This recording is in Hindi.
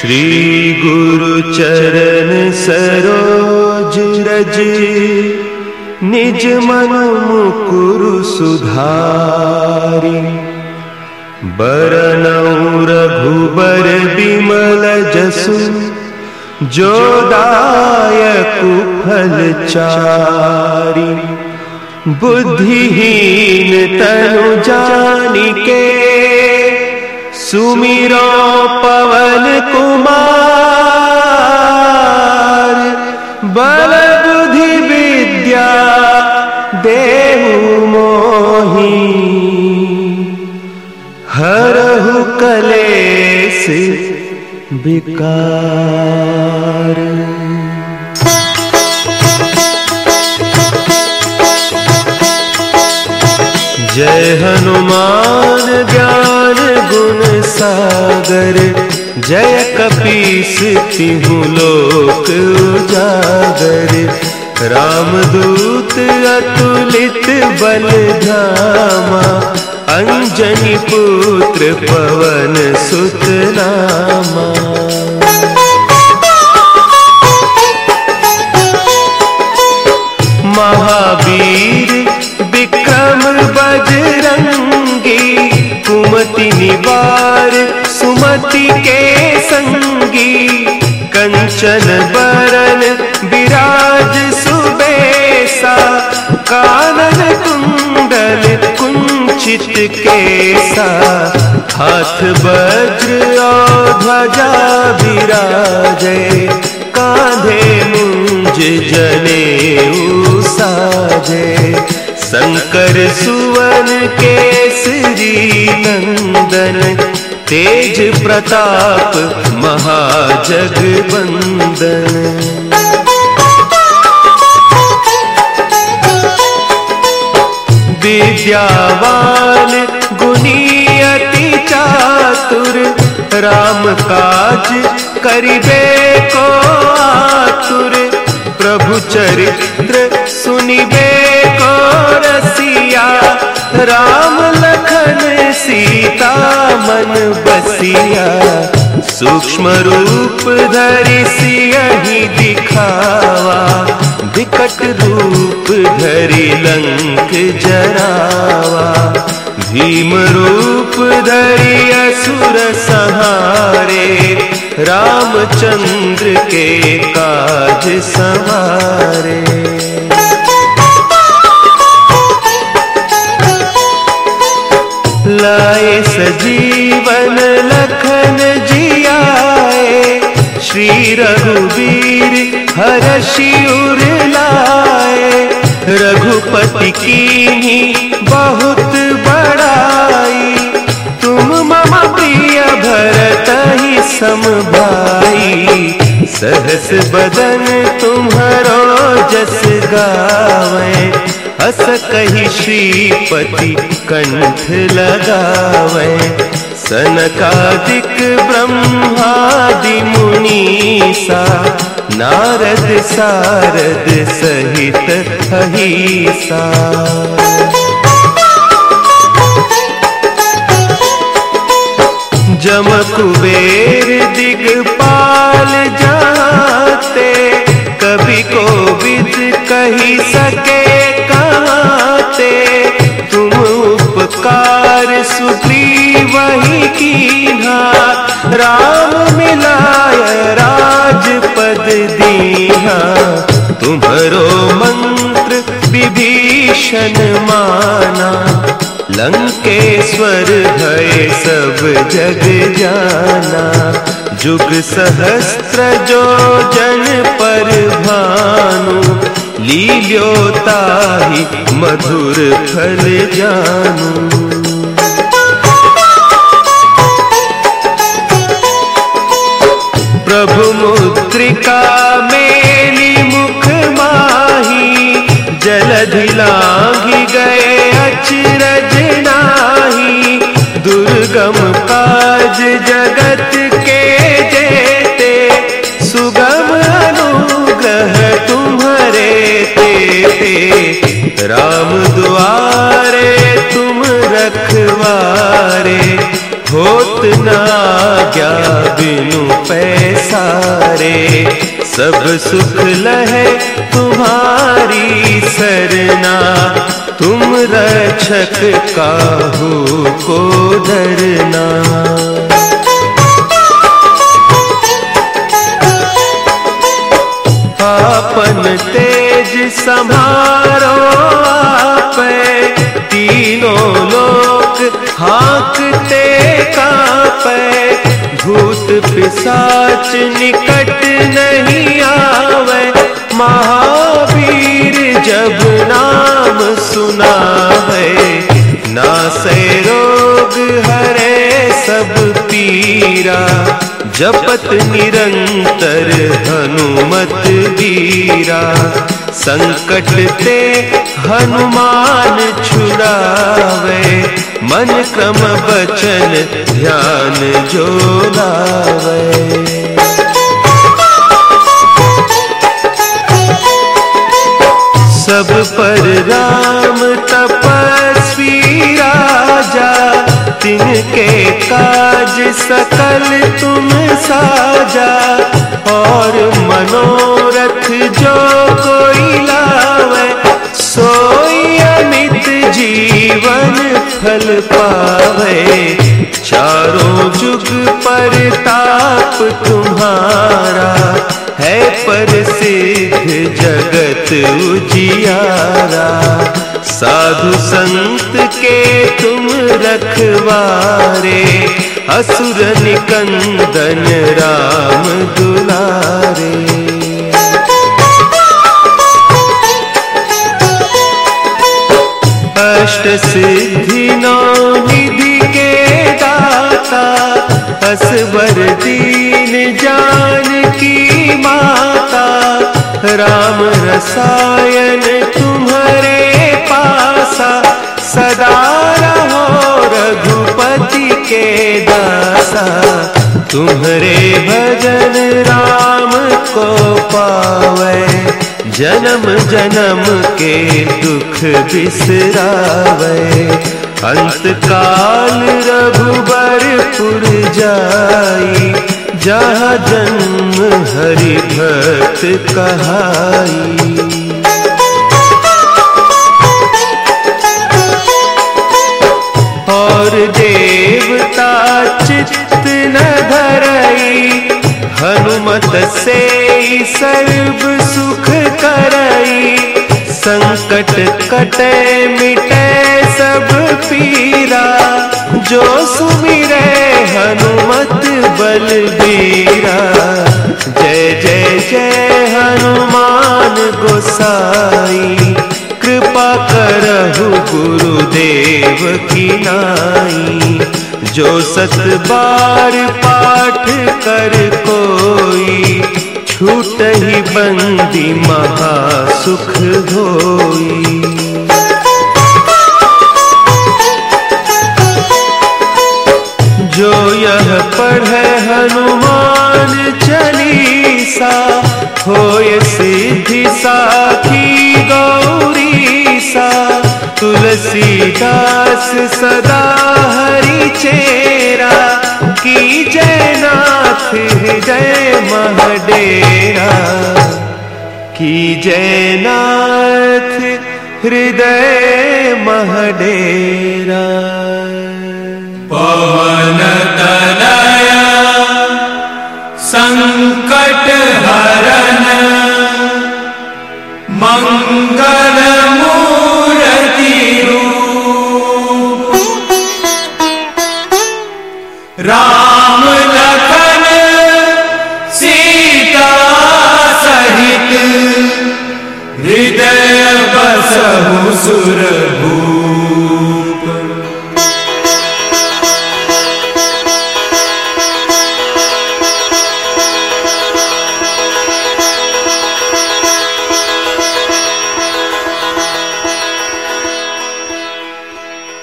श्री गुरु चरण सरोज रज। निज मन मुकुरु सुधारी। बरनऊ रघुबर बिमल जसु। जो दायक फल चारी। बुद्धिहीन तनु जानिके सुमिरो पवन कुमार बल बुद्धि विद्या देहु मोही हरहु कलेस विकार। जय हनुमान ज्ञान गुण सागर, जय कपीस तिहु लोक उजागर। रामदूत अतुलित बल धामा, अंजनी पुत्र पवन सुत नामा बजरंगी कुमति निवार, सुमति के संगी। कंचन बरन विराज सुबेसा, कानन कुंडल कुंचित केसा। हाथ वज्र ध्वजा विराजे, कांधे मुंज जने साजे। शंकर सुवन केसरी नंदन, तेज प्रताप महाजगबंदन। विद्यावान गुनियति चातुर, राम काज करिबे को आतुर। प्रभु चरित्र सुनिबे राम लखन सीता मन बसिया, सूक्ष्म रूप धरि सियहि दिखावा, विकट रूप धरि लंक जरावा, भीम रूप धरि असुर सहारे, रामचंद्र के काज सवारे सजीवन लखन जियाए। श्री रघुवीर हर शिवर लाए रघुपति की बहुत बड़ाई। तुम मम प्रिय भरत ही सम भाई सहस बदन तुम्हारो जस गावे। हस कही श्रीपति, कंठ लगावे। सनकादिक ब्रह्मादि मुनीसा, नारद सारद सहित अहिसा। जम कुबेर दिगपाल जाते, कभी को विद कही सके। कहते तुम उपकार सुग्री वही कीन्हा। राम मिलाय राजपद दीहा तुम्हारो मंत्र विभीषण माना। लंकेश्वर भय सब जग जाना। जुग सहस्त्र जो जन पर भानु लील्योताहि मधुर फल जानू। प्रभु मुद्रिका मेली मुख माही, जलधि लांघि गए अचरज नाही, दुर्गम तुम्हारे ते राम द्वारे तुम रखवारे। होत ना क्या बिनु पैसारे। सब सुख लहे तुम्हारी सरना। तुम रक्षक काहू को डरना आपन तेज समारो आप। तीनों लोग हाँकते कापे। भूत पिसाच निकट नहीं आवे। महावीर जब नाम सुना है ना से रोग हरे सब पीरा। जपत निरंतर हनुमत वीरा, संकट ते हनुमान छुड़ावे, मन क्रम बचन ध्यान जो लावे सब पर राम तिनके काज सकल तुम साजा, और मनोरथ जो कोई लावे, सोई अमित जीवन फल पावे। चारों जुग पर ताप तुम्हारा है प्रसिद्ध जगत उजियारा। साधु संत के तुम रखवारे। असुर निकंदन राम दुलारे। अष्ट सिद्धि नौ निधि के दाता। असवर राम रसायन तुम्हारे पासा, सदा रहो रघुपति के दासा। तुम्हारे भजन राम को पावे, जन्म जन्म के दुख बिसरावे। अंत काल रघुबरपुर जाई जहाँ जन्म हरि भक्त कहाई। और देवता चित्त न धरई, हनुमत से सर्व सुख करई। संकट कटे मिटे सब पीरा। बलबीरा। जय जय जय हनुमान गोसाई। कृपा करहु गुरुदेव की नाई। जो सत बार पाठ कर कोई, छूट ही बंदी महासुख होई जो यह पढ़े हनुमान चालीसा होय सिद्धि साखी गौरी सा। तुलसीदास सदा हरि चेरा, की जयनाथ हृदय महडेरा। की जयनाथ हृदय महडेरा। दया संकट भर मङ्गलन सीता सहित हृदय बसुर